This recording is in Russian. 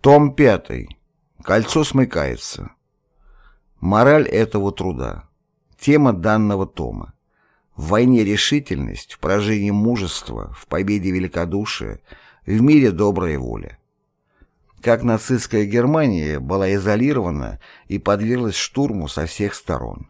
Том 5. Кольцо смыкается. Мораль этого труда. Тема данного тома. В войне решительность, в поражении мужество, в победе великодушие, в мире добрая воля. Как нацистская Германия была изолирована и подверглась штурму со всех сторон.